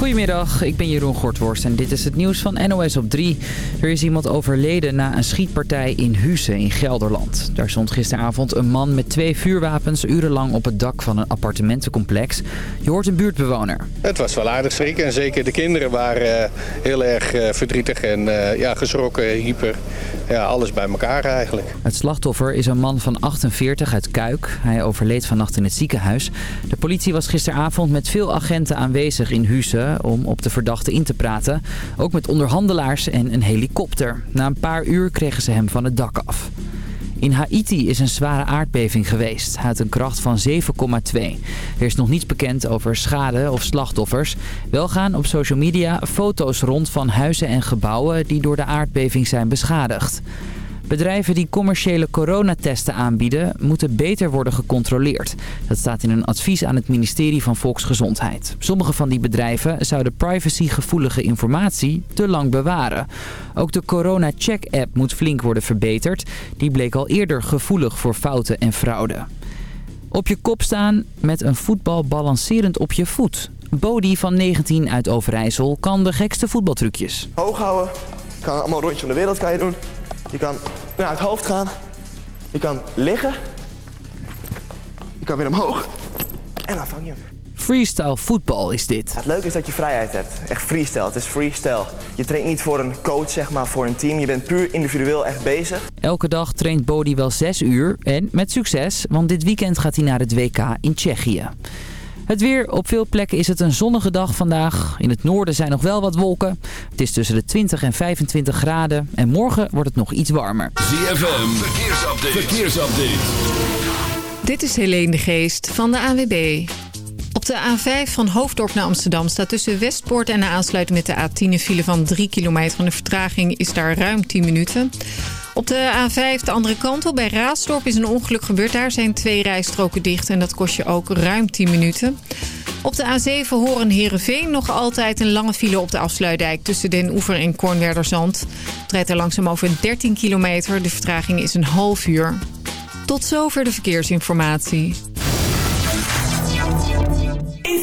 Goedemiddag, ik ben Jeroen Gortworst en dit is het nieuws van NOS op 3. Er is iemand overleden na een schietpartij in Husse in Gelderland. Daar stond gisteravond een man met twee vuurwapens urenlang op het dak van een appartementencomplex. Je hoort een buurtbewoner. Het was wel aardig schrikken en zeker de kinderen waren eh, heel erg eh, verdrietig en uh, ja, geschrokken, hyper. Ja, alles bij elkaar eigenlijk. Het slachtoffer is een man van 48 uit Kuik. Hij overleed vannacht in het ziekenhuis. De politie was gisteravond met veel agenten aanwezig in Husse om op de verdachte in te praten. Ook met onderhandelaars en een helikopter. Na een paar uur kregen ze hem van het dak af. In Haiti is een zware aardbeving geweest. Had een kracht van 7,2. Er is nog niets bekend over schade of slachtoffers. Wel gaan op social media foto's rond van huizen en gebouwen die door de aardbeving zijn beschadigd. Bedrijven die commerciële coronatesten aanbieden moeten beter worden gecontroleerd. Dat staat in een advies aan het ministerie van Volksgezondheid. Sommige van die bedrijven zouden privacygevoelige informatie te lang bewaren. Ook de Corona Check app moet flink worden verbeterd. Die bleek al eerder gevoelig voor fouten en fraude. Op je kop staan met een voetbal balancerend op je voet. Bodie van 19 uit Overijssel kan de gekste voetbaltrucjes. Hoog houden, kan allemaal rondje om de wereld kan je doen. Je kan naar het hoofd gaan. Je kan liggen. Je kan weer omhoog. En dan vang je hem. Freestyle voetbal is dit. Het leuke is dat je vrijheid hebt. Echt freestyle. Het is freestyle. Je traint niet voor een coach, zeg maar, voor een team. Je bent puur individueel echt bezig. Elke dag traint Bodie wel 6 uur. En met succes, want dit weekend gaat hij naar het WK in Tsjechië. Het weer. Op veel plekken is het een zonnige dag vandaag. In het noorden zijn nog wel wat wolken. Het is tussen de 20 en 25 graden. En morgen wordt het nog iets warmer. ZFM. Verkeersupdate. Verkeersupdate. Dit is Helene de Geest van de AWB. Op de A5 van Hoofddorp naar Amsterdam staat tussen Westpoort en de aansluiting met de A10 een file van 3 kilometer. En de vertraging is daar ruim 10 minuten. Op de A5 de andere kant op bij Raasdorp is een ongeluk gebeurd. Daar zijn twee rijstroken dicht en dat kost je ook ruim 10 minuten. Op de A7 horen Herenveen nog altijd een lange file op de afsluitdijk... tussen Den Oever en Kornwerderzand. Het rijdt er langzaam over 13 kilometer. De vertraging is een half uur. Tot zover de verkeersinformatie. In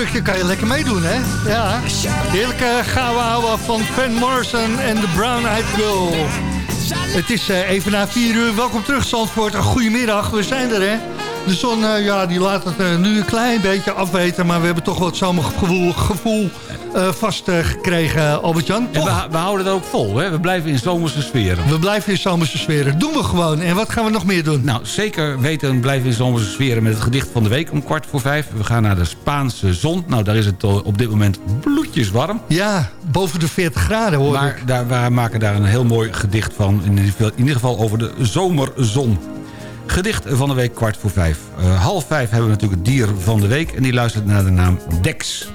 Stukje kan je lekker meedoen, hè? Ja. Heerlijke gouden van Van Morrison en de Brown Eyed Girl. Het is eh, even na vier uur. Welkom terug, Zandvoort. Goedemiddag, we zijn er, hè? De zon, eh, ja, die laat het eh, nu een klein beetje afweten... maar we hebben toch wat zomergevoel gevoel, eh, vastgekregen, Albert-Jan. En we, we houden het ook vol, hè? we blijven in zomerse sferen. We blijven in zomerse sferen. Doen we gewoon. En wat gaan we nog meer doen? Nou, zeker weten blijven in zomerse sferen met het gedicht van de week om kwart voor vijf. We gaan naar de Spaanse zon. Nou, daar is het op dit moment bloedjes warm. Ja, boven de 40 graden hoor Maar ik. daar, we maken daar een heel mooi gedicht van. In ieder geval over de zomerzon. Gedicht van de week kwart voor vijf. Eh, half vijf hebben we natuurlijk het dier van de week. En die luistert naar de naam Dex.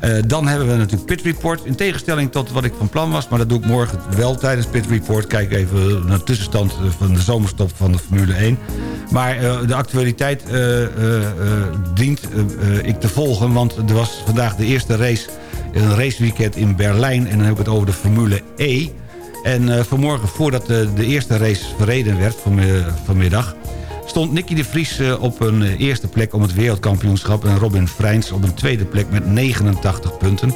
Eh, dan hebben we natuurlijk Pit Report. In tegenstelling tot wat ik van plan was. Maar dat doe ik morgen wel tijdens Pit Report. Kijk even naar de tussenstand van de zomerstop van de Formule 1. Maar eh, de actualiteit dient ik te volgen. Want er was vandaag de eerste race. Een raceweekend in Berlijn. En dan heb ik het over de Formule E. En eh, vanmorgen, voordat de, de eerste race verreden werd van, vanmiddag... stond Nicky de Vries eh, op een eh, eerste plek om het wereldkampioenschap... en Robin Freins op een tweede plek met 89 punten.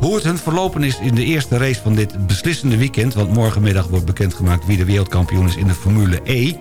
Hoe het hun verlopen is in de eerste race van dit beslissende weekend... want morgenmiddag wordt bekendgemaakt wie de wereldkampioen is in de Formule E...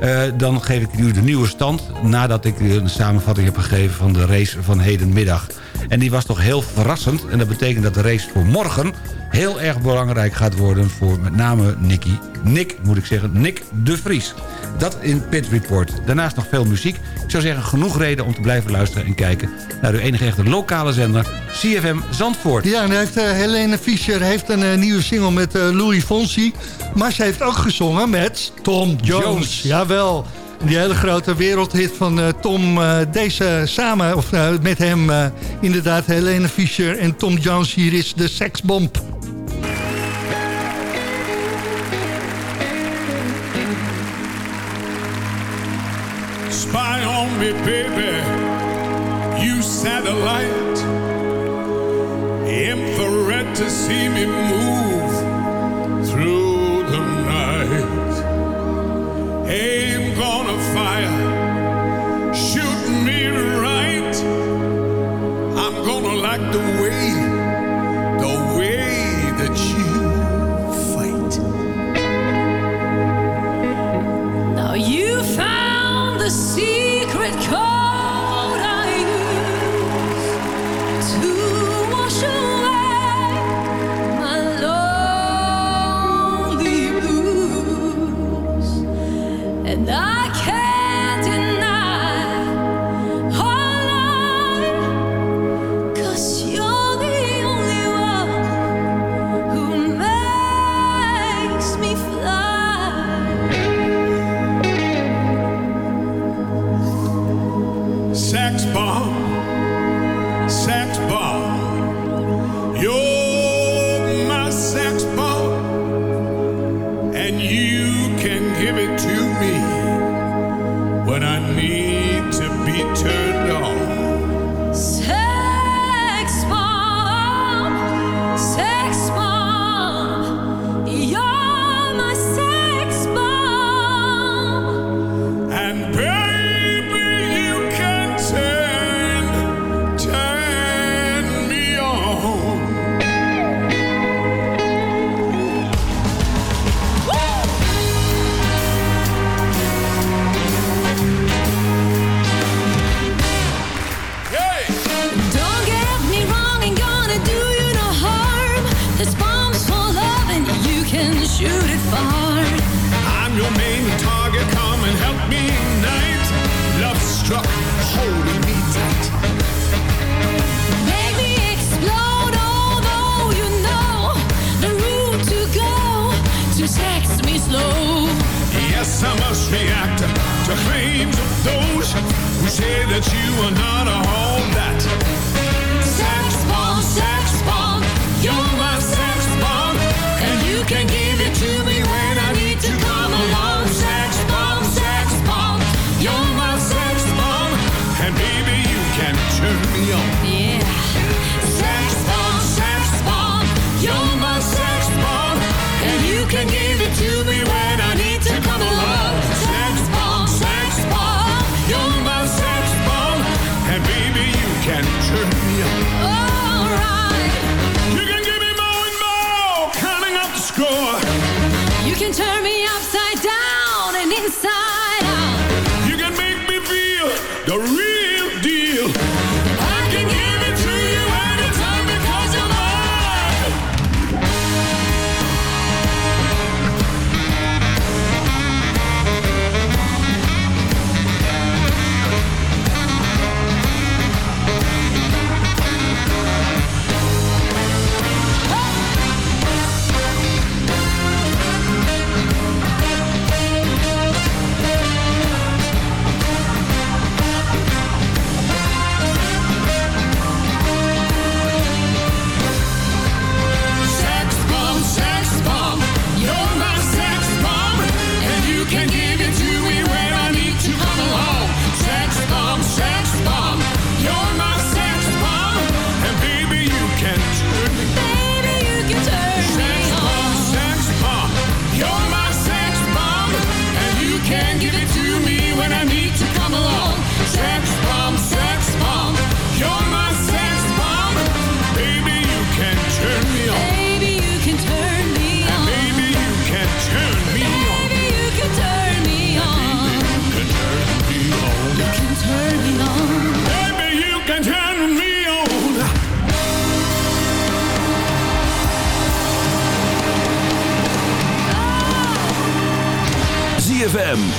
eh, dan geef ik u de nieuwe stand nadat ik een samenvatting heb gegeven van de race van hedenmiddag. En die was toch heel verrassend. En dat betekent dat de race voor morgen heel erg belangrijk gaat worden... voor met name Nicky, Nick moet ik zeggen, Nick de Vries. Dat in Pit Report. Daarnaast nog veel muziek. Ik zou zeggen, genoeg reden om te blijven luisteren en kijken... naar uw enige echte lokale zender, CFM Zandvoort. Ja, en heeft, eh, Helene Fischer heeft een eh, nieuwe single met eh, Louis Fonsi. Maar ze heeft ook gezongen met Tom Jones. Jones. Jawel. Die hele grote wereldhit van eh, Tom. eh, deze samen, of eh, met hem inderdaad Helene Fischer en Tom Jones. Hier is de seksbomb. Spy on me, baby. You satellite. Infrared to see me move through the night. Gonna fire. Shoot me right. I'm gonna like the way, the way that you fight. Now you found the secret code and I can't deny.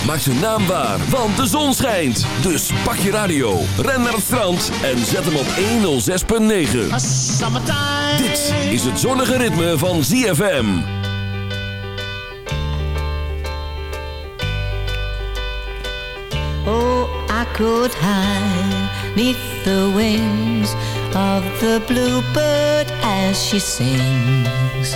Maak zijn naam waar, want de zon schijnt. Dus pak je radio, ren naar het strand en zet hem op 106.9. Dit is het zonnige ritme van ZFM. Oh, I could hide neath the wings of the bluebird as she sings.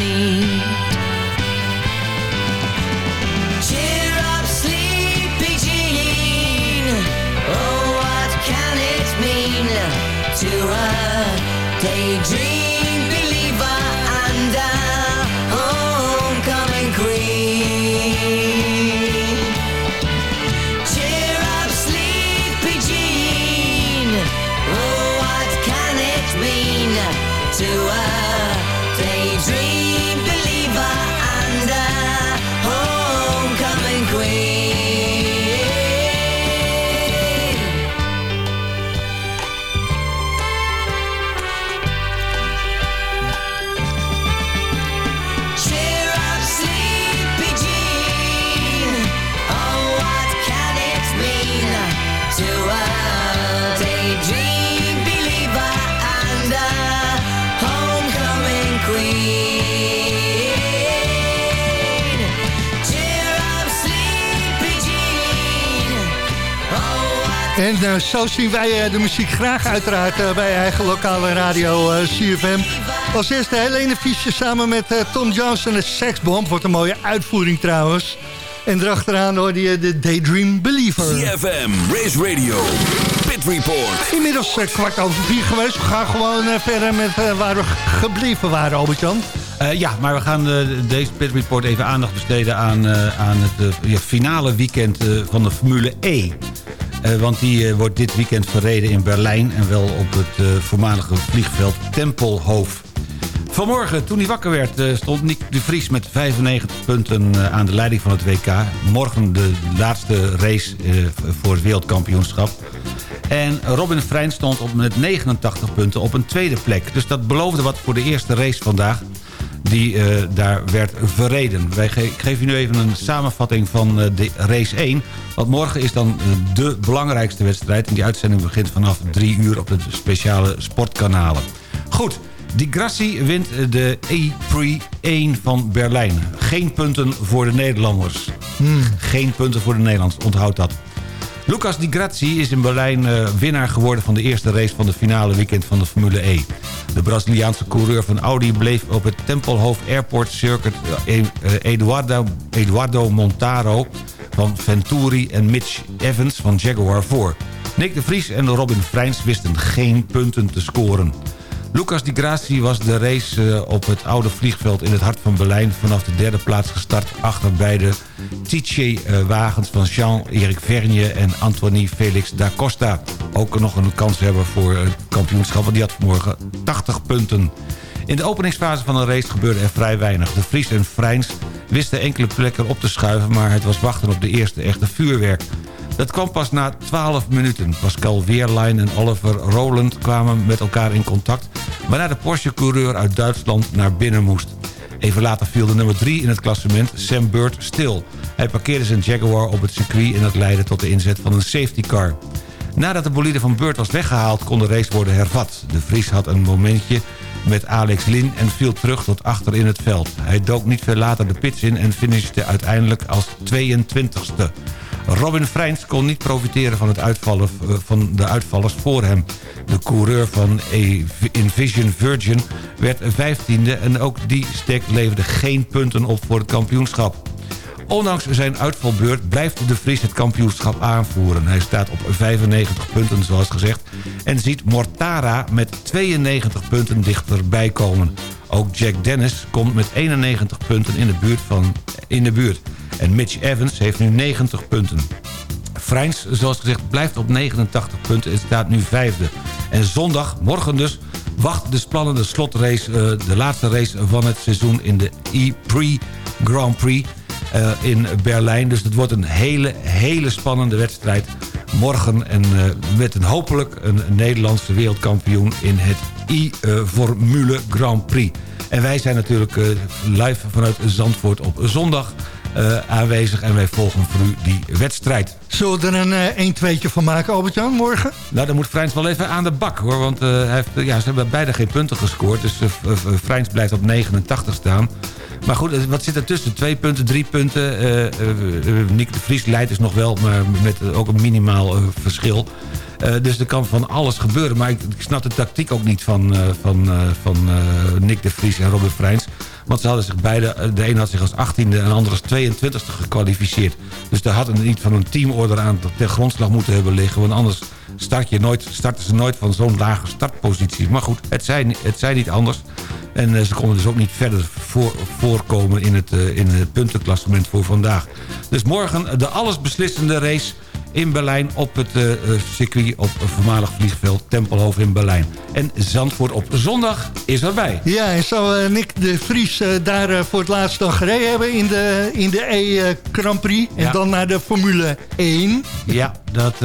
Daydream. En eh, zo zien wij eh, de muziek graag uiteraard eh, bij eigen lokale radio eh, CFM. Als eerste Helene Fischer samen met eh, Tom Johnson en Sexbomb. Wordt een mooie uitvoering trouwens. En erachteraan hoorde je de Daydream Believer. CFM, Race Radio, Pit Report. Inmiddels kwart over vier geweest. We gaan gewoon verder met waar we gebleven waren, Albert-Jan. Eh, ja, maar we gaan eh, deze Pit Report even aandacht besteden aan, eh, aan het finale weekend eh, van de Formule E. Eh, want die eh, wordt dit weekend verreden in Berlijn... en wel op het eh, voormalige vliegveld Tempelhof. Vanmorgen, toen hij wakker werd, stond Nick de Vries met 95 punten aan de leiding van het WK. Morgen de laatste race voor het wereldkampioenschap. En Robin Frein stond op met 89 punten op een tweede plek. Dus dat beloofde wat voor de eerste race vandaag die eh, daar werd verreden. Wij ge ik geef u nu even een samenvatting van eh, de race 1. Want morgen is dan eh, de belangrijkste wedstrijd. En die uitzending begint vanaf 3 uur op de speciale sportkanalen. Goed, Di Grassi wint de E-Prix 1 van Berlijn. Geen punten voor de Nederlanders. Geen punten voor de Nederlanders, onthoud dat. Lucas Di Grassi is in Berlijn winnaar geworden van de eerste race van de finale weekend van de Formule E. De Braziliaanse coureur van Audi bleef op het Tempelhof Airport Circuit eh, eh, Eduardo, Eduardo Montaro van Venturi en Mitch Evans van Jaguar voor. Nick de Vries en Robin Freins wisten geen punten te scoren. Lucas Di Grassi was de race eh, op het oude vliegveld in het hart van Berlijn... vanaf de derde plaats gestart achter beide Tietje-wagens van Jean-Eric Vergne en Anthony Felix da Costa. Ook nog een kans hebben voor het kampioenschap, want die had vanmorgen 80 punten. In de openingsfase van de race gebeurde er vrij weinig. De Vries en Freins wisten enkele plekken op te schuiven... maar het was wachten op de eerste echte vuurwerk. Dat kwam pas na 12 minuten. Pascal Wehrlein en Oliver Roland kwamen met elkaar in contact... waarna de Porsche-coureur uit Duitsland naar binnen moest. Even later viel de nummer 3 in het klassement, Sam Bird, stil. Hij parkeerde zijn Jaguar op het circuit... en dat leidde tot de inzet van een safety car. Nadat de bolide van Bird was weggehaald... kon de race worden hervat. De Vries had een momentje met Alex Lin en viel terug tot achter in het veld. Hij dook niet veel later de pits in en finishte uiteindelijk als 22ste. Robin Freins kon niet profiteren van, het uitvallen, eh, van de uitvallers voor hem. De coureur van Envision Virgin werd 15e en ook die stek leverde geen punten op voor het kampioenschap. Ondanks zijn uitvalbeurt blijft de Vries het kampioenschap aanvoeren. Hij staat op 95 punten zoals gezegd... en ziet Mortara met 92 punten dichterbij komen. Ook Jack Dennis komt met 91 punten in de buurt. Van, in de buurt. En Mitch Evans heeft nu 90 punten. Freins, zoals gezegd, blijft op 89 punten en staat nu vijfde. En zondag, morgen dus, wacht de spannende slotrace... eh, de laatste race van het seizoen in de E-Prix Grand Prix eh, in Berlijn. Dus het wordt een hele, hele spannende wedstrijd morgen. En eh, met een hopelijk een Nederlandse wereldkampioen in het I-Formule Grand Prix. En wij zijn natuurlijk live vanuit Zandvoort op zondag eh, aanwezig. En wij volgen voor u die wedstrijd. Zullen we er een 1-2'tje van maken, Albert-Jan, morgen? Nou, dan moet Freins wel even aan de bak, hoor. Want eh, hij heeft, ja, ze hebben beide geen punten gescoord. Dus Freins blijft op 89 staan. Maar goed, eh, wat zit er tussen? Twee punten, drie punten. Eh, eh, eh, Nick de Vries leidt dus nog wel, maar met eh, ook een minimaal eh, verschil. Eh, dus er kan van alles gebeuren. Maar ik, ik snap de tactiek ook niet van, eh, van, eh, van eh, Nick de Vries en Robin Freins. Want ze hadden zich beide, eh, de een had zich als 18e en de ander als 22e gekwalificeerd. Dus daar had een, niet van een teamorder aan ter grondslag moeten hebben liggen. Want anders start je nooit, starten ze nooit van zo'n lage startpositie. Maar goed, het zijn, het zijn niet anders. En eh, ze konden dus ook niet verder voor, voorkomen in het, eh, in het puntenklassement voor vandaag. Dus morgen de allesbeslissende race in Berlijn op het eh, eh, circuit op voormalig vliegveld Tempelhof in Berlijn. En Zandvoort op zondag is erbij. Ja, en zou eh, Nick de Vries daar voor het laatst dan gereden hebben in de, in de E Grand Prix. En Ja. dan naar de Formule 1. Ja, dat,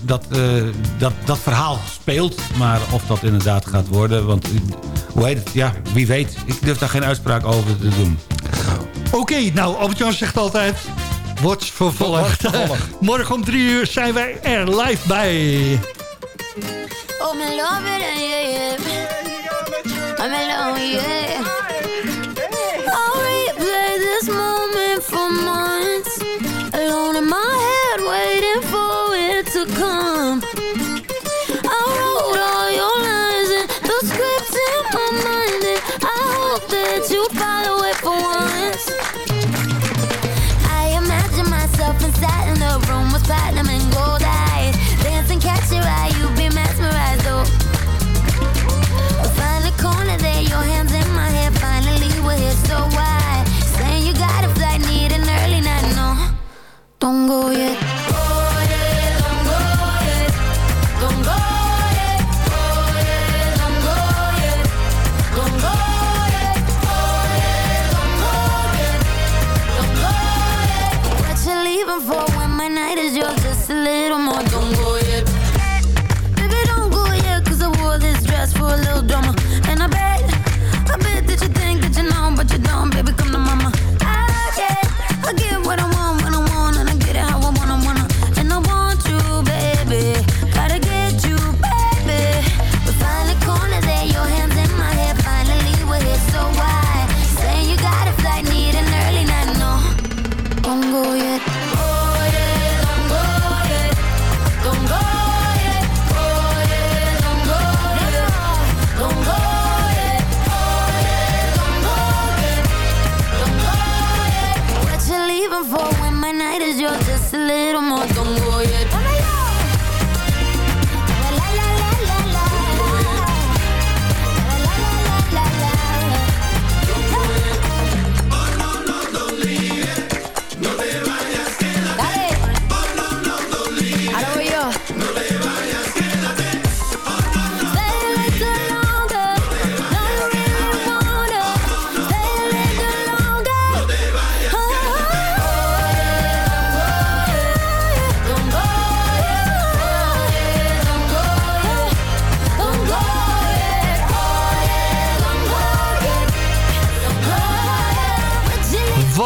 dat, dat, dat verhaal speelt. Maar of dat inderdaad gaat worden, want hoe heet het? Ja, wie weet. Ik durf daar geen uitspraak over te doen. Oké, nou, Albert-Jan zegt altijd... Wordt vervolgd. Wordt vervolgd. Morgen om drie uur zijn wij er live bij. Oh, me love it, yeah, yeah. I'm alone, yeah.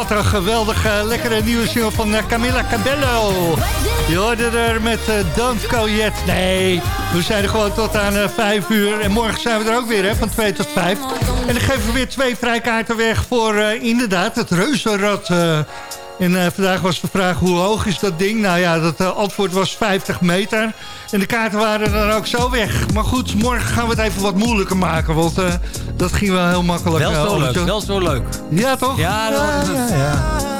Wat een geweldige, lekkere nieuwe single van eh, Camilla Cabello. Je hoorde er met eh, Don't. Nee, we zijn er gewoon tot aan eh, 5 uur. En morgen zijn we er ook weer, hè, van 2 tot 5. En dan geven we weer twee vrijkaarten weg voor eh, inderdaad het reuzenrad. En eh, vandaag was de vraag, hoe hoog is dat ding? Nou ja, dat eh, antwoord was 50 meter. En de kaarten waren dan ook zo weg. Maar goed, morgen gaan we het even wat moeilijker maken. Want eh, dat ging wel heel makkelijk. Wel zo leuk, wel zo leuk. Ja, toch? Ja, dat ja, ja, ja.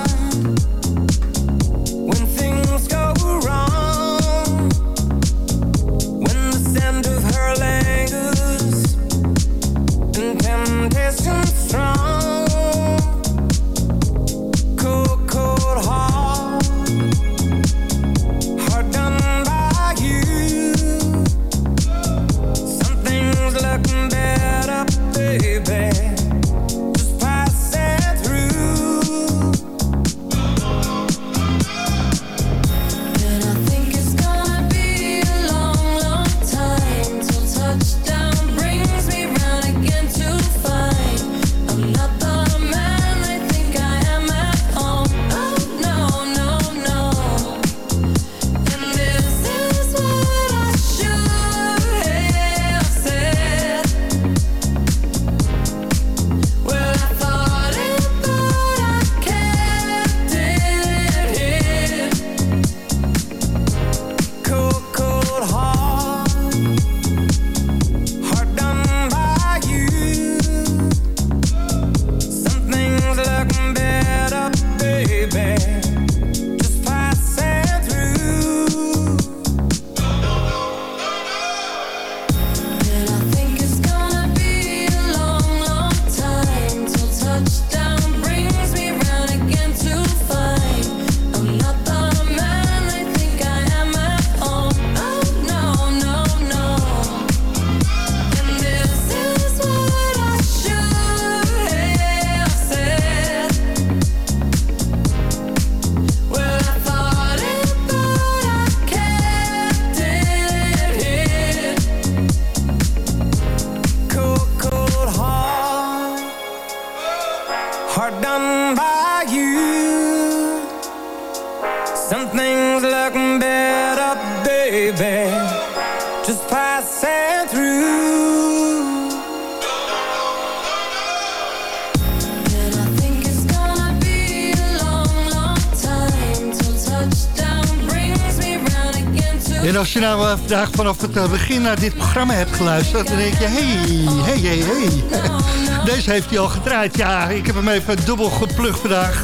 Als je nou eh, vandaag vanaf het eh, begin naar dit programma hebt geluisterd... dan denk je, hey, hey, hey, hey. Deze heeft hij al gedraaid. Ja, ik heb hem even dubbel geplukt vandaag.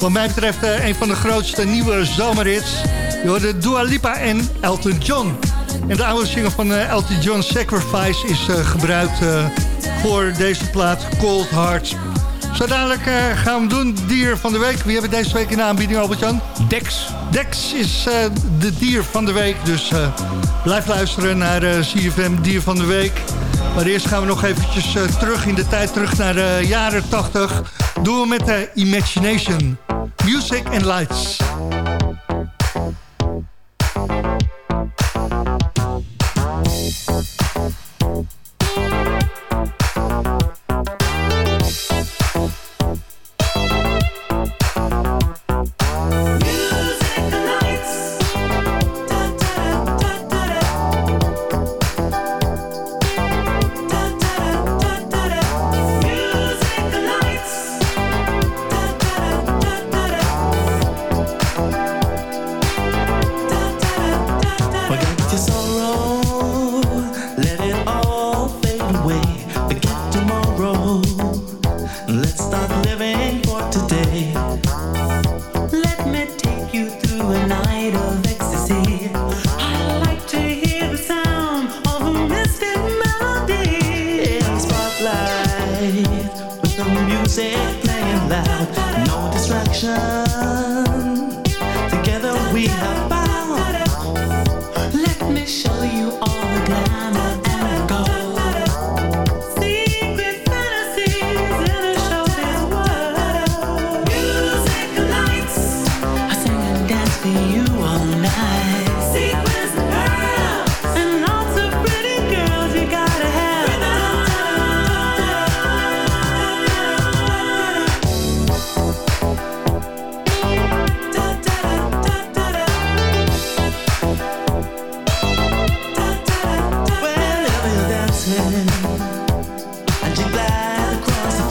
Wat mij betreft eh, een van de grootste nieuwe zomerhits. Je hoorde Dua Lipa en Elton John. En de oude single van Elton John, Sacrifice, is gebruikt voor deze plaat Cold Heart. Zo dadelijk eh, gaan we doen, dier van de week. Wie hebben deze week in de aanbieding, Albert-Jan? Dex. Dex is eh, de dier van de week, dus eh, blijf luisteren naar CFM Dier van de Week. Maar eerst gaan we nog eventjes terug in de tijd, terug naar de jaren 80. Doen we met de Imagination. Music and lights.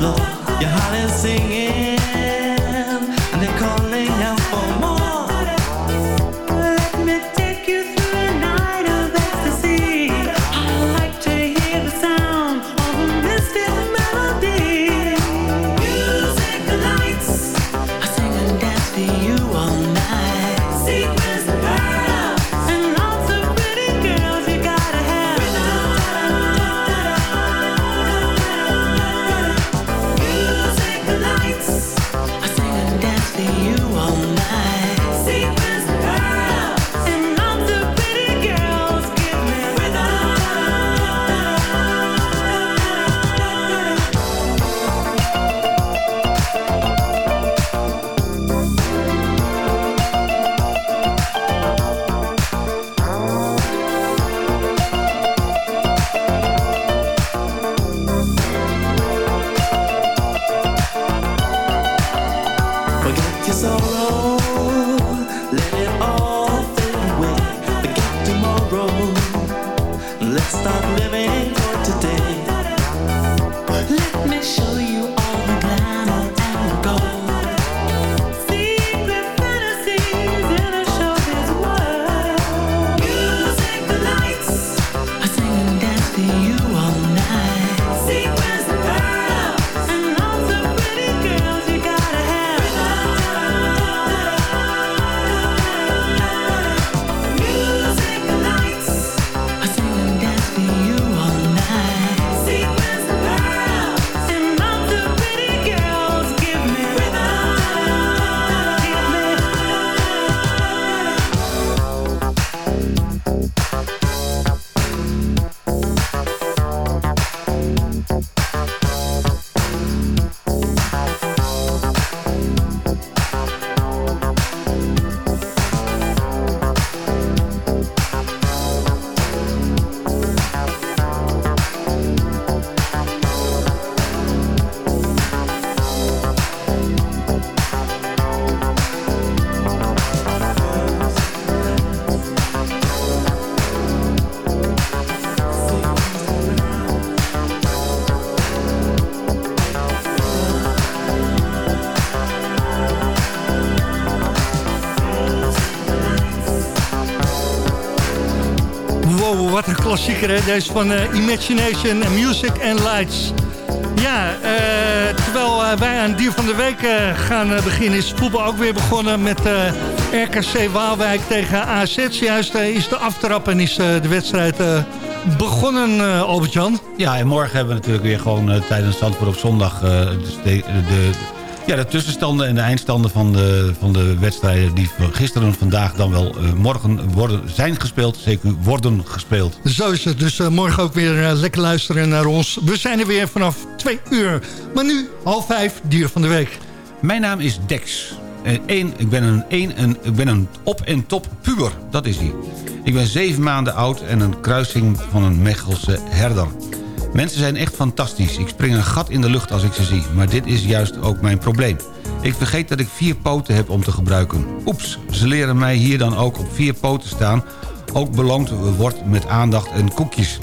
know your heart is singing and they're calling out for more. Klassieker hè. Deze van eh, Imagination Music and Lights. Ja, eh, terwijl eh, wij aan Dier van de Week gaan beginnen... is voetbal ook weer begonnen met RKC Waalwijk tegen AZ. Juist is de aftrap en is de wedstrijd begonnen, Albert-Jan. Ja, en morgen hebben we natuurlijk weer gewoon tijdens Zandvoort op zondag... de, de, de, ja, de tussenstanden en de eindstanden van de, van de wedstrijden... die gisteren, vandaag dan wel eh, morgen worden, zijn gespeeld. Zeker worden gespeeld. Zo is het. Dus eh, morgen ook weer eh, lekker luisteren naar ons. We zijn er weer vanaf twee uur. Maar nu half vijf, Dier van de Week. Mijn naam is Dex. En één, ik, ben een, één, een, ik ben een op- en top puber. Dat is hij. Ik ben zeven maanden oud en een kruising van een Mechelse herder. Mensen zijn echt fantastisch. Ik spring een gat in de lucht als ik ze zie. Maar dit is juist ook mijn probleem. Ik vergeet dat ik vier poten heb om te gebruiken. Oeps, ze leren mij hier dan ook op vier poten staan. Ook beloond wordt met aandacht en koekjes.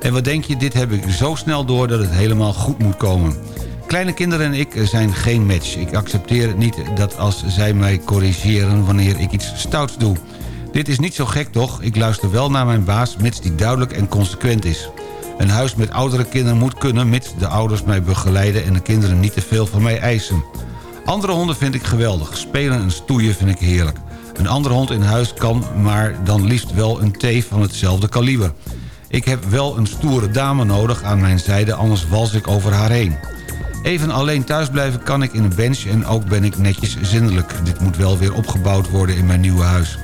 En wat denk je, dit heb ik zo snel door dat het helemaal goed moet komen. Kleine kinderen en ik zijn geen match. Ik accepteer niet dat als zij mij corrigeren wanneer ik iets stouts doe. Dit is niet zo gek toch? Ik luister wel naar mijn baas, mits die duidelijk en consequent is. Een huis met oudere kinderen moet kunnen... mits de ouders mij begeleiden en de kinderen niet te veel van mij eisen. Andere honden vind ik geweldig. Spelen en stoeien vind ik heerlijk. Een andere hond in huis kan, maar dan liefst wel een teef van hetzelfde kaliber. Ik heb wel een stoere dame nodig aan mijn zijde, anders wals ik over haar heen. Even alleen thuis blijven kan ik in een bench en ook ben ik netjes zindelijk. Dit moet wel weer opgebouwd worden in mijn nieuwe huis.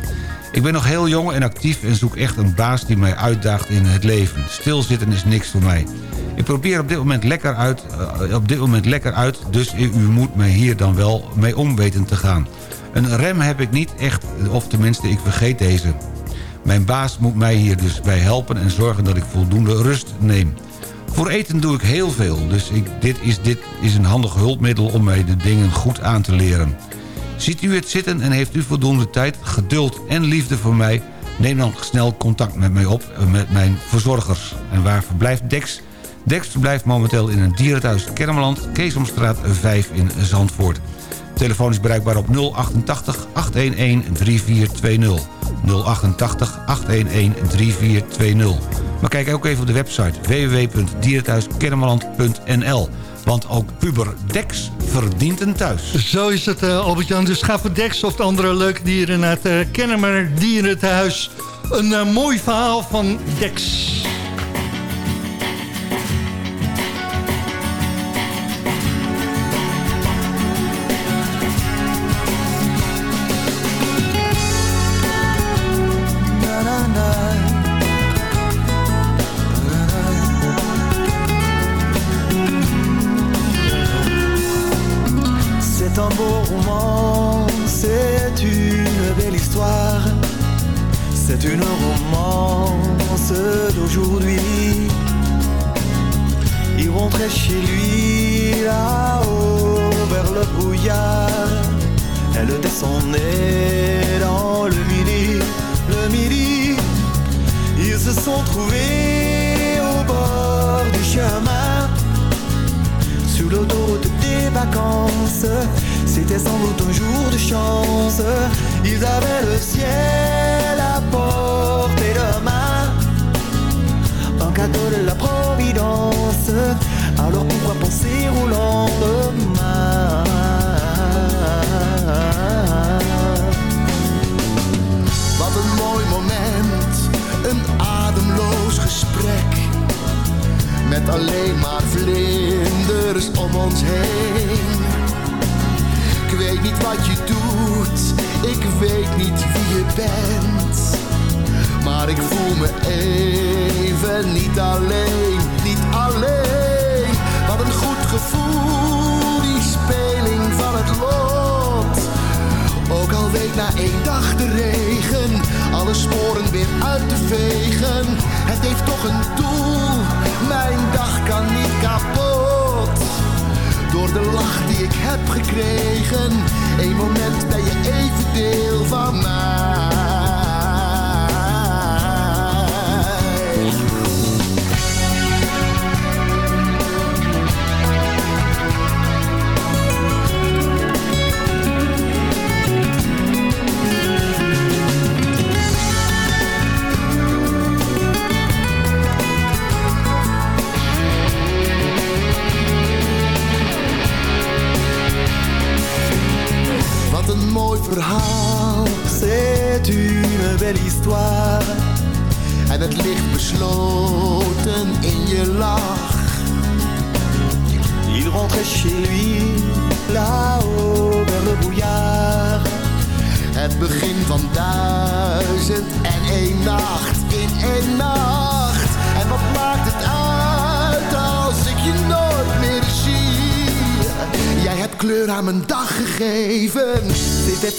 Ik ben nog heel jong en actief en zoek echt een baas die mij uitdaagt in het leven. Stilzitten is niks voor mij. Ik probeer op dit moment lekker uit, eh, op dit moment lekker uit dus u, moet mij hier dan wel mee om weten te gaan. Een rem heb ik niet echt, of tenminste ik vergeet deze. Mijn baas moet mij hier dus bij helpen en zorgen dat ik voldoende rust neem. Voor eten doe ik heel veel, dus ik, dit, is, dit is een handig hulpmiddel om mij de dingen goed aan te leren. Ziet u het zitten en heeft u voldoende tijd, geduld en liefde voor mij... neem dan snel contact met mij op, eh, met mijn verzorgers. En waar verblijft Dex? Dex verblijft momenteel in een dierenthuis Kermeland... Keesomstraat 5 in Zandvoort. Telefoon is bereikbaar op 088 811 3420. 088 811 3420. Maar kijk ook even op de website www.dierenthuiskennemerland.nl. Want ook puber Dex verdient een thuis. Zo is het, eh, Albert-Jan. Dus ga voor Dex of de andere leuke dieren naar het uh, Kennemer Dierentehuis. Een eh, mooi verhaal van Dex.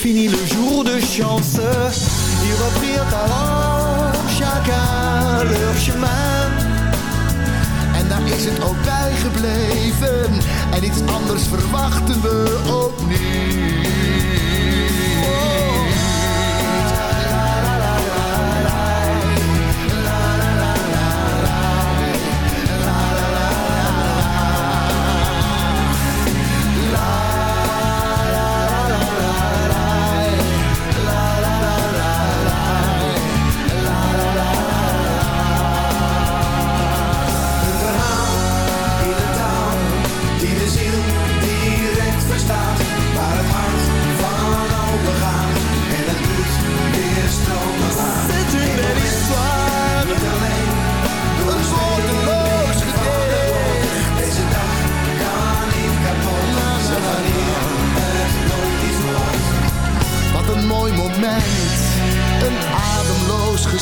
Fini le jour de chance.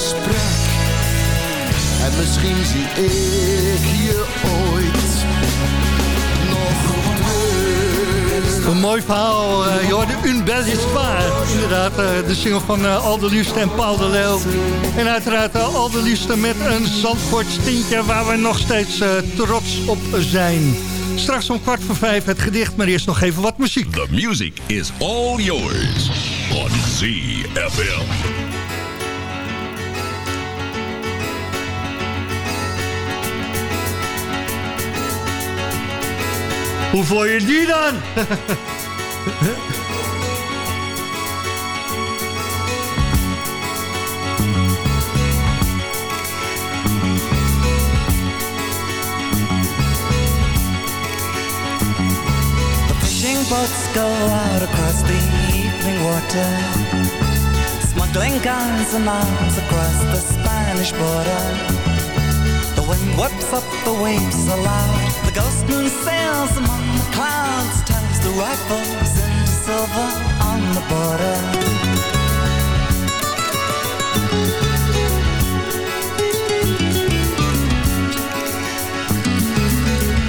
Gesprek. En misschien zie ik je ooit nog terug. Een mooi verhaal, uh, je hoorde Une belle histoire. Inderdaad, eh, de single van uh, Al de Liefste en Paul de Leeuw. En uiteraard uh, Al de Liefste met een Zandvoorts tintje... waar we nog steeds eh, trots op zijn. Straks om kwart voor vijf het gedicht, maar eerst nog even wat muziek. The music is all yours on ZFM. Hoe vond je die dan? Boats go out across the evening water, smuggling guns and arms across the Spanish border. The wind whips up the waves aloud. Ghost moon sails among the clouds, turns the rifles into silver on the border.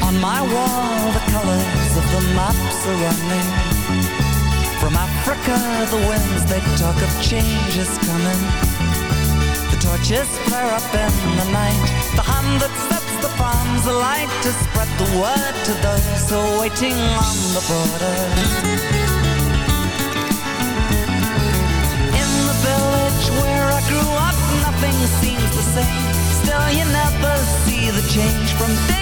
On my wall, the colors of the maps are running. From Africa, the winds they talk of change is coming. The torches flare up in the night. The hand that sets the palms alight to spread the word to those who waiting on the border. In the village where I grew up, nothing seems the same. Still, you never see the change from day.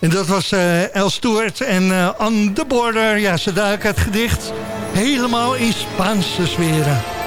En dat was uh, El Stewart en uh, On the Border. Ja, ze duiken het gedicht helemaal in Spaanse sferen.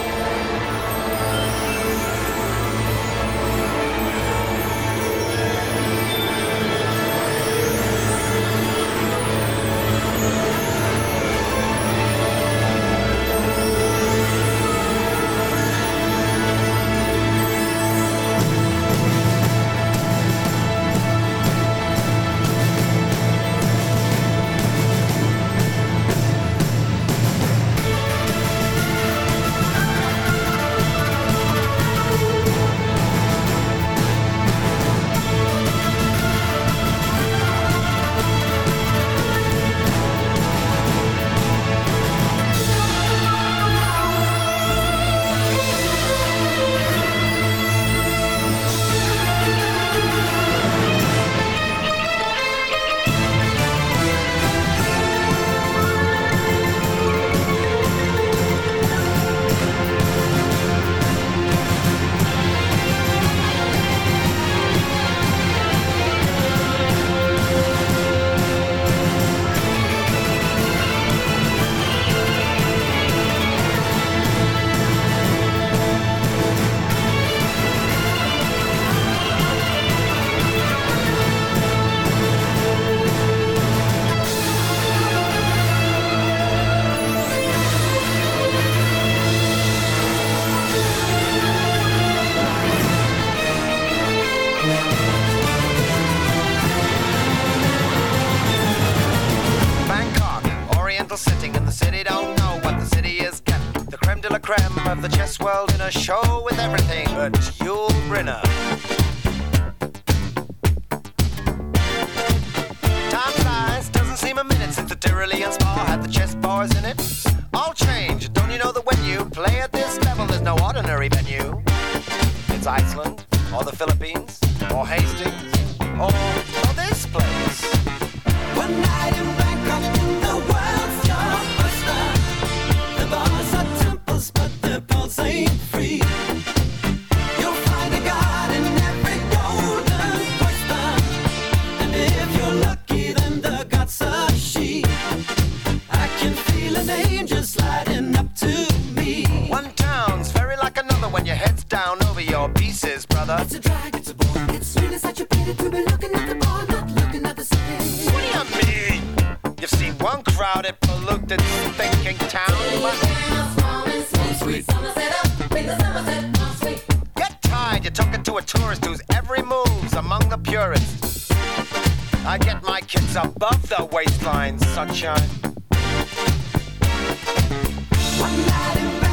seem a minute since the Tyrolean spa had the chess bars in it. All change, don't you know that when you play at this level, there's no ordinary venue? It's Iceland, or the Philippines, or Hastings, or, or this place. One night in Thinking town. But sweet. Get tired, you're talking to a tourist whose every move's among the purists. I get my kids above the waistline, sunshine. One night in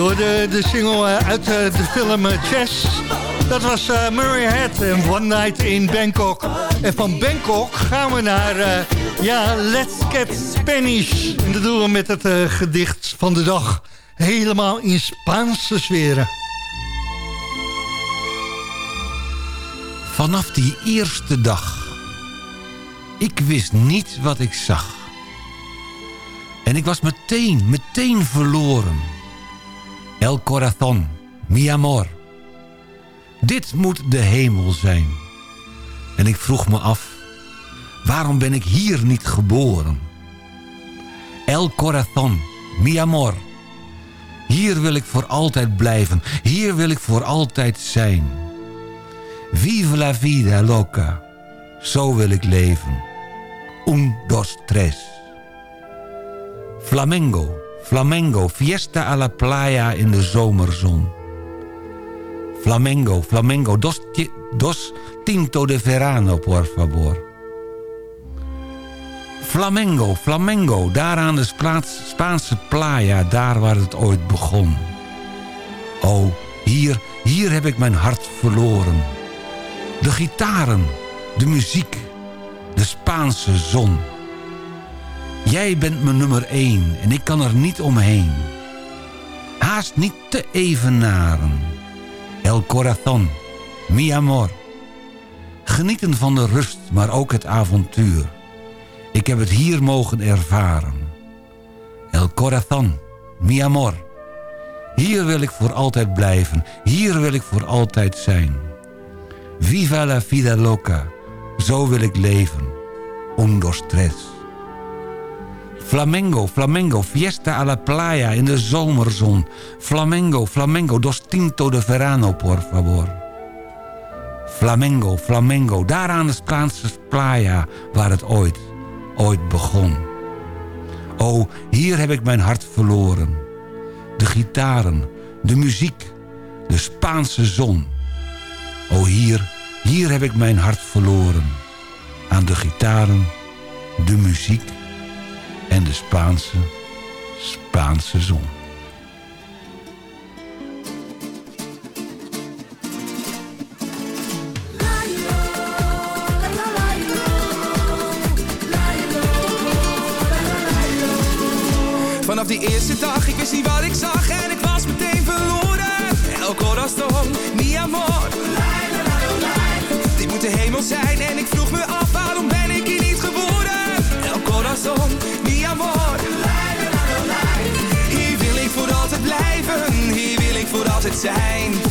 Door de, de single eh, uit eh, de film eh, Chess. Dat was Murray Head en One Night in Bangkok. En van Bangkok gaan we naar, ja, Let's Get Spanish. En dat doen we met het gedicht van de dag. Helemaal in Spaanse sferen. Vanaf die eerste dag. Ik wist niet wat ik zag. En ik was meteen, meteen verloren. El corazón, mi amor. Dit moet de hemel zijn. En ik vroeg me af, waarom ben ik hier niet geboren? El corazón, mi amor. Hier wil ik voor altijd blijven. Hier wil ik voor altijd zijn. Vive la vida loca. Zo wil ik leven. Un, dos, tres. Flamengo, flamengo, fiesta a la playa in de zomerzon. Flamengo, flamengo, dos, dos tinto de verano, por favor. Flamengo, flamengo, daar aan de Spaans- Spaanse playa, daar waar het ooit begon. Oh, hier, hier heb ik mijn hart verloren. De gitaren, de muziek, de Spaanse zon. Jij bent mijn nummer één en ik kan er niet omheen. Haast niet te evenaren. El corazón, mi amor. Genieten van de rust, maar ook het avontuur. Ik heb het hier mogen ervaren. El corazón, mi amor. Hier wil ik voor altijd blijven. Hier wil ik voor altijd zijn. Viva la vida loca. Zo wil ik leven. Un, dos, tres. Flamengo, flamengo, fiesta a la playa in de zomerzon. Flamengo, flamengo, dos tinto de verano, por favor. Flamengo, flamengo, daar aan de Spaanse playa waar het ooit, ooit begon. Oh, hier heb ik mijn hart verloren. De gitaren, de muziek, de Spaanse zon. Oh, hier, hier heb ik mijn hart verloren. Aan de gitaren, de muziek en de Spaanse, Spaanse zon. Vanaf die eerste dag, ik wist niet wat ik zag en ik was meteen verloren. El corazón, mi amor. Dit moet de hemel zijn en ik vroeg zijn.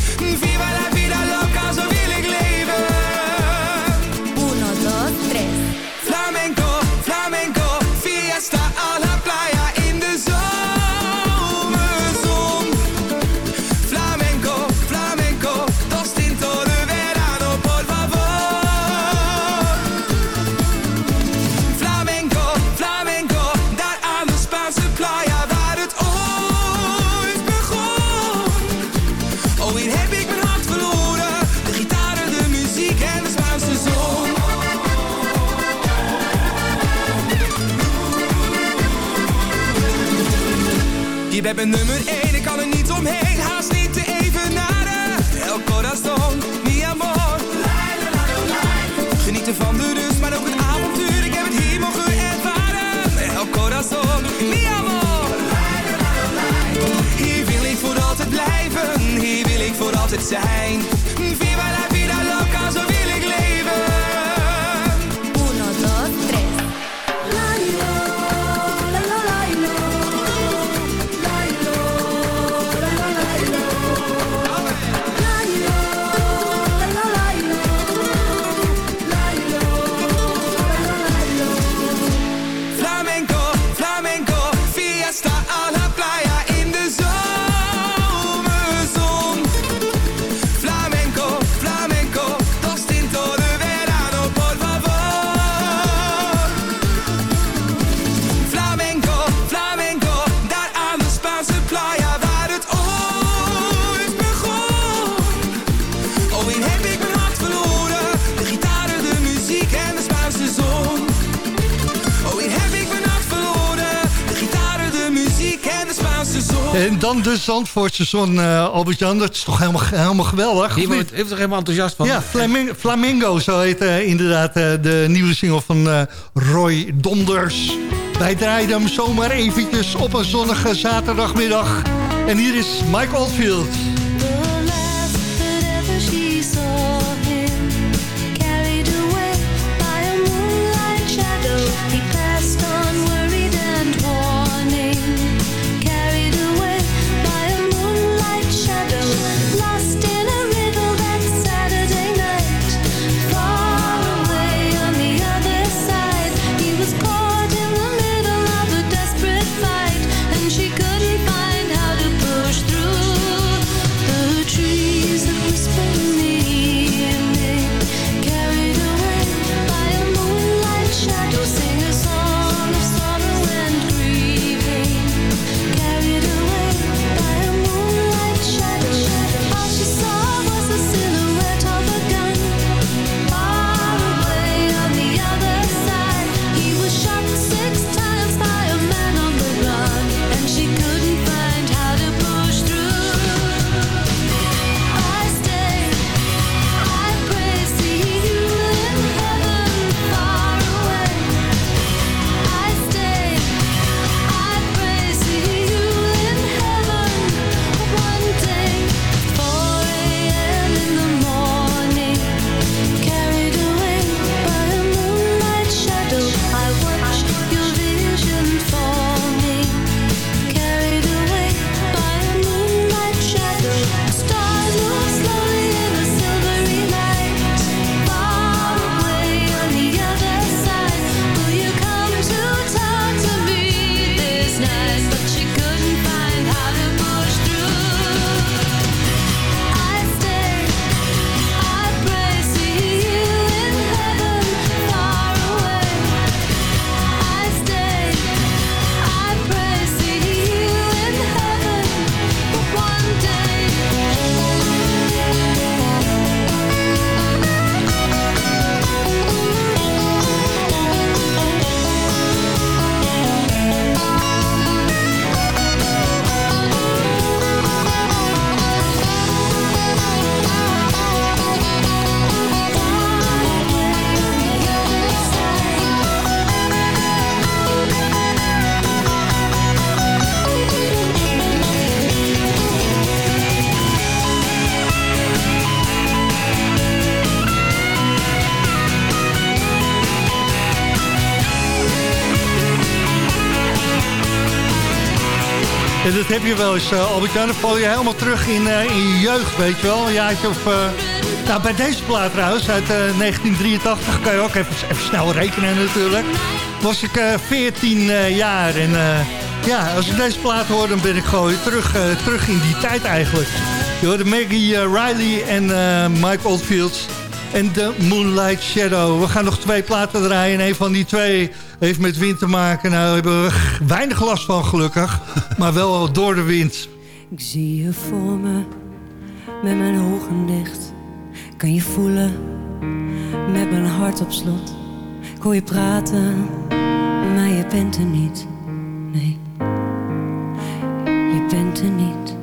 Ik En dan de Zandvoortse zon, eh Albert-Jan. Dat is toch helemaal, helemaal geweldig? Wordt even toch helemaal enthousiast van. Ja, Flamingo, Flamingo, zo heet eh, inderdaad eh, de nieuwe single van Roy Donders. Wij draaiden hem zomaar eventjes op een zonnige zaterdagmiddag. En hier is Mike Oldfield. Heb je wel eens, uh, Albert-Jan. Dan val je helemaal terug in, eh, in je jeugd, weet je wel. Een jaartje of... eh, nou, bij deze plaat trouwens, uit eh, 1983, kan je ook even, even snel rekenen natuurlijk. Was ik eh 14 eh, jaar en eh, ja, als ik deze plaat hoor, dan ben ik gewoon terug, eh, terug in die tijd eigenlijk. Je hoorde Maggie eh, Riley en eh, Mike Oldfield en The Moonlight Shadow. We gaan nog twee platen draaien en een van die twee heeft met wind te maken. Nou, hebben we weinig last van gelukkig, maar wel door de wind. Ik zie je voor me, met mijn ogen dicht. Kan je voelen, met mijn hart op slot. Ik hoor je praten, maar je bent er niet. Nee, je bent er niet.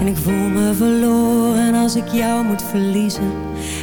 En ik voel me verloren als ik jou moet verliezen.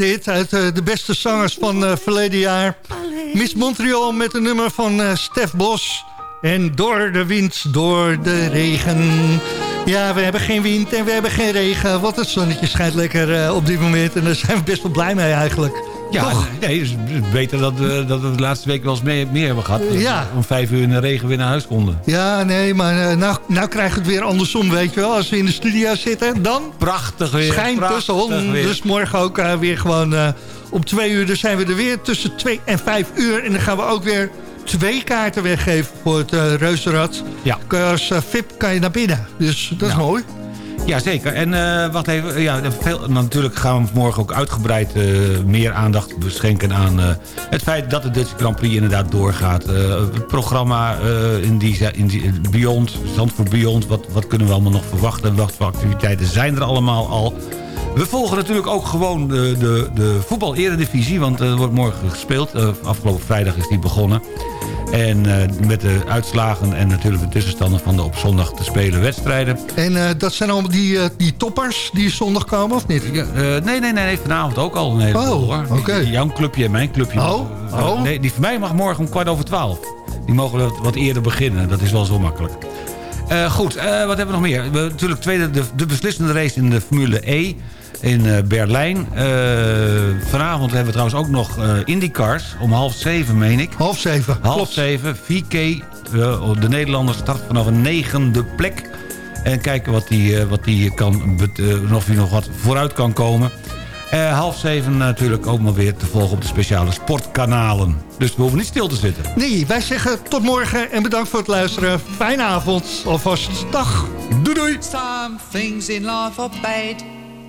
Uit eh, de beste zangers van eh, verleden jaar. Miss Montreal met een nummer van eh, Stef Bos. En door de wind, door de regen. Ja, we hebben geen wind en we hebben geen regen. Want het zonnetje schijnt lekker op dit moment. En daar zijn we best wel blij mee eigenlijk. Ja, Toch? nee, is beter dat we, dat we de laatste week wel eens meer, meer hebben gehad. Ja. Om vijf uur in de regen weer naar huis konden. Ja, nee, maar eh, nou, nou krijgt het weer andersom, weet je wel. Als we in de studio zitten, dan Prachtig weer. schijnt de zon. Dus morgen ook eh, weer gewoon eh, om twee uur. Dan zijn we er weer tussen twee en vijf uur. En dan gaan we ook weer twee kaarten weggeven voor het eh Reuzenrad. Ja. Als eh, VIP kan je naar binnen. Dus dat is Nou. mooi. Jazeker. En eh, wacht even. Ja, veel, natuurlijk gaan we morgen ook uitgebreid eh, meer aandacht beschenken aan eh, het feit dat de Dutch Grand Prix inderdaad doorgaat. Het programma in die, in die Beyond, Zandvoort Beyond, wat, wat kunnen we allemaal nog verwachten? Wat voor activiteiten zijn er allemaal al? We volgen natuurlijk ook gewoon de, de, de voetbal-eredivisie, want er wordt morgen gespeeld. Eh, afgelopen vrijdag is die begonnen. En eh, met de uitslagen en natuurlijk de tussenstanden van de op zondag te spelen wedstrijden. En eh, dat zijn allemaal die, die toppers die zondag komen, of niet? Ja, nee, nee, nee, nee, vanavond ook al een heleboel Oh, hoor. oké. Jouw clubje en mijn clubje. Oh, Eh, oh. Nee, die van mij mag morgen om kwart over twaalf. Die mogen wat, eerder beginnen, dat is wel zo makkelijk. Goed, wat hebben we nog meer? We, natuurlijk tweede, de, de beslissende race in de Formule E in eh, Berlijn. Eh, vanavond hebben we trouwens ook nog eh IndyCars om half zeven, meen ik. Half zeven, Half klopt. zeven, VK, de Nederlander start vanaf een negende plek. En kijken wat die, eh, wat die kan, eh, of hij nog wat vooruit kan komen. Eh, half zeven natuurlijk ook maar weer te volgen op de speciale sportkanalen. Dus we hoeven niet stil te zitten. Nee, wij zeggen tot morgen en bedankt voor het luisteren. Fijne avond, alvast dag. Doei doei. Some things in life are bad.